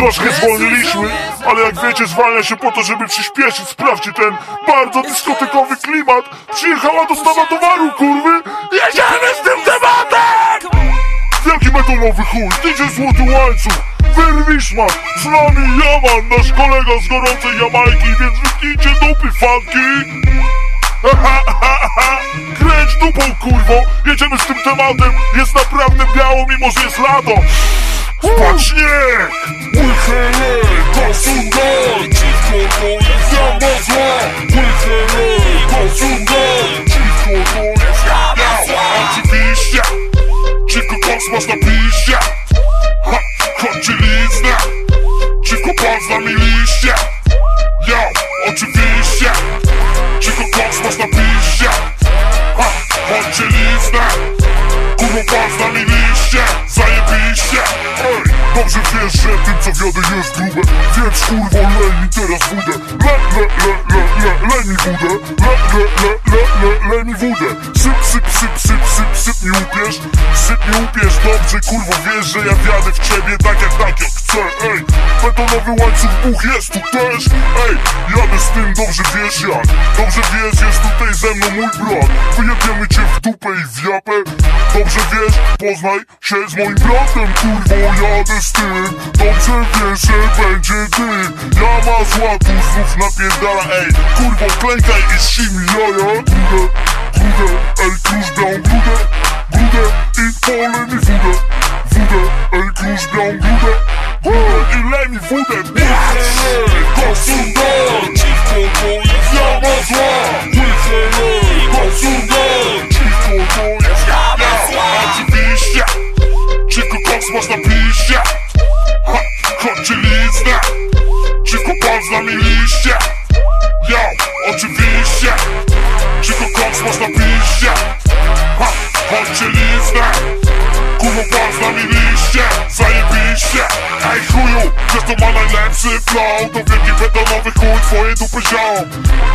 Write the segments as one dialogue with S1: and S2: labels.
S1: Troszkę zwolniliśmy, ale jak wiecie zwalnia się po to, żeby przyspieszyć. Sprawdźcie ten bardzo dyskotekowy klimat. Przyjechała dostawa towaru, kurwy. Jedziemy z tym tematem! Wielki betonowy chuj, DJ Złoty Łańcuch. Wyrwisz ma, z nami Jaman, nasz kolega z gorącej Jamajki Więc wypnijcie dupy fanki. Kręć dupą kurwo, jedziemy z tym tematem. Jest naprawdę biało mimo, że jest lato. Wpadł śnieg! Dziwko koks masz na piście tym co wiodę jest grube Więc kurwo lej mi teraz wódę. Le, le, le, le, le, lej mi wódę. Le, le, le, le, le, lej mi wódę. Syp, syp, syp, syp, syp, syp mi upiesz. Syp mi upiesz, dobrze kurwo wiesz, że ja wjadę w ciebie tak jak tak jak chcę Ej, betonowy łańcuch buch jest tu też Ej, jadę z tym, dobrze wiesz jak. Dobrze wiesz, jest tutaj ze mną mój brat. Wyjebiemy cię w dupę i w japę. Dobrze wiesz, poznaj się z moim bratem Kurwo, jadę z tym Wiesz, że będzie dym Ja ma zła, tu znów napierdala Ej, kurwo, klękaj i sim jaja Brudę, brudę, ej, krusz białą brudę Brudę i polej mi wódę. Wódę, ej, krusz białą brudę Brudę i lej mi wódę Ha, chodźcie lizna Kurwa pan z liście Zajebiście. Ej chuju, wiesz to ma najlepszy flow To wielki betonowy chuj, twoje dupy ziom.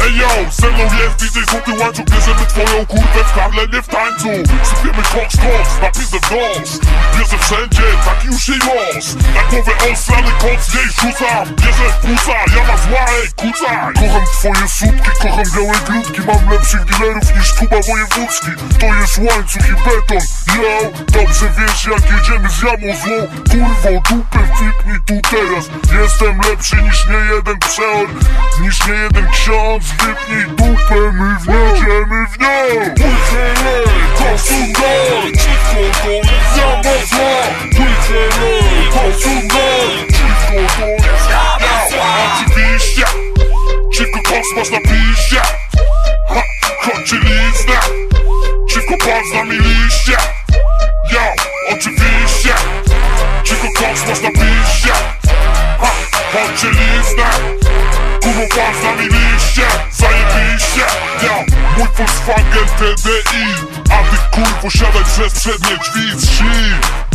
S1: Ej yo, ze mną jest DJ Złoty Łańcuch. Bierzemy twoją kurwę w Harlemie w tańcu. Sypiemy koks, koks, na pizdę w nos. Bierze wszędzie, taki już jej los. Na głowę ostrany koc jej rzucam. Bierze w ja ma zła, ej kucaj. Kocham twoje sutki, kocham białe grudki Mam lepszych dealerów niż Kuba Wojewódzki. To jest łańcuch i beton, yo Dobrze wiesz jak jedziemy z jamą złą. Dupę wypnij tu teraz. Jestem lepszy niż nie jeden przeor Niż nie jeden ksiądz. Wypnij dupę, my wjedziemy w nią. Łychele, kosungaj Dziwko to jest jama zła. Łychele, kosungaj Dziwko to jest jama zła. Oczywiście Dziwko koks masz na piście Pan z nami liście Yo, oczywiście. Dziwko koks masz na piście Ha, chodźcie lizna Kurwa pan z nami liście Zajebiście Yo, mój Volkswagen TDI A ty kurwo siadaj przez przednie drzwi z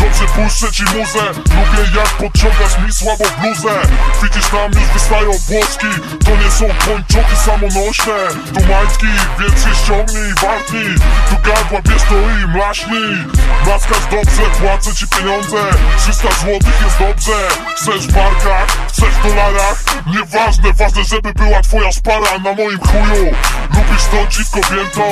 S1: Dobrze puszczę ci muzę Lubię jak podciągasz mi słabo bluzę. Widzisz tam już wystają włoski To nie są pończoki samonośne. To majtki, więc się ściągnij wartnij Tu gardła bierz to i mlaśnij. Mlaskasz dobrze, płacę ci pieniądze 300 złotych jest dobrze. Chcesz w markach, chcesz w dolarach Nieważne, ważne żeby była twoja spara na moim Lubisz to dziwko, wiem to.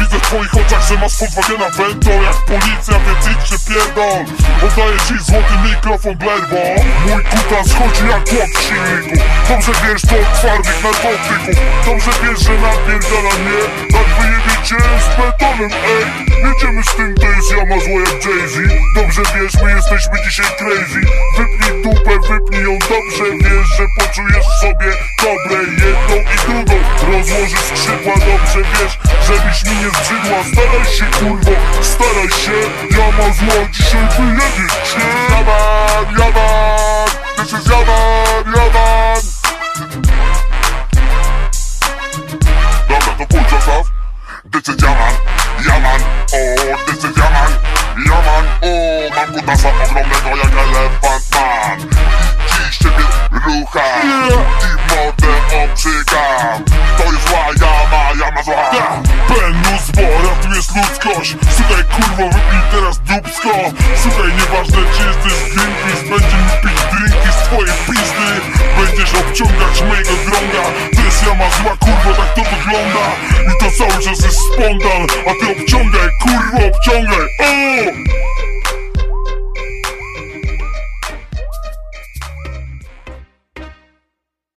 S1: Widzę w twoich oczach, że masz Volkswagena Vento Jak policja, więc idź się pierdol. Oddaję ci złoty mikrofon Blerbo Mój kutas chodzi jak chłop w silniku. Dobrze wiesz to od twardych narkotyków. Dobrze wiesz, że napierdala mnie Tak wyjebie cię z betonem, ej Jedziemy z tym, to jest jama zła jak Jay-Z. Dobrze wiesz, my jesteśmy dzisiaj crazy. Wypnij dupę, wypnij ją dobrze Wiesz, że poczujesz w sobie dobre Jedną i drugą. Rozłożysz skrzydła Dobrze wiesz, żebyś mi nie zbrzydła Staraj się kurwo, staraj się. Jama zła dzisiaj wyjebie cię Jaman, Kutasa ogromnego jak elefant man I dziś ciebie rucha I mordę obrzygam. To jest zła jama, jama zła. Benus, bo ratujesz ludzkość. Słuchaj kurwo, wypij teraz dupsko. Słuchaj, nieważne czy jesteś Greenpeace Będzie mi pić drinki z twojej
S2: obciągać mojego drąga. Presja ma zła kurwa, tak to wygląda. I to cały czas jest spontan. A ty obciągaj, kurwa obciągaj. O!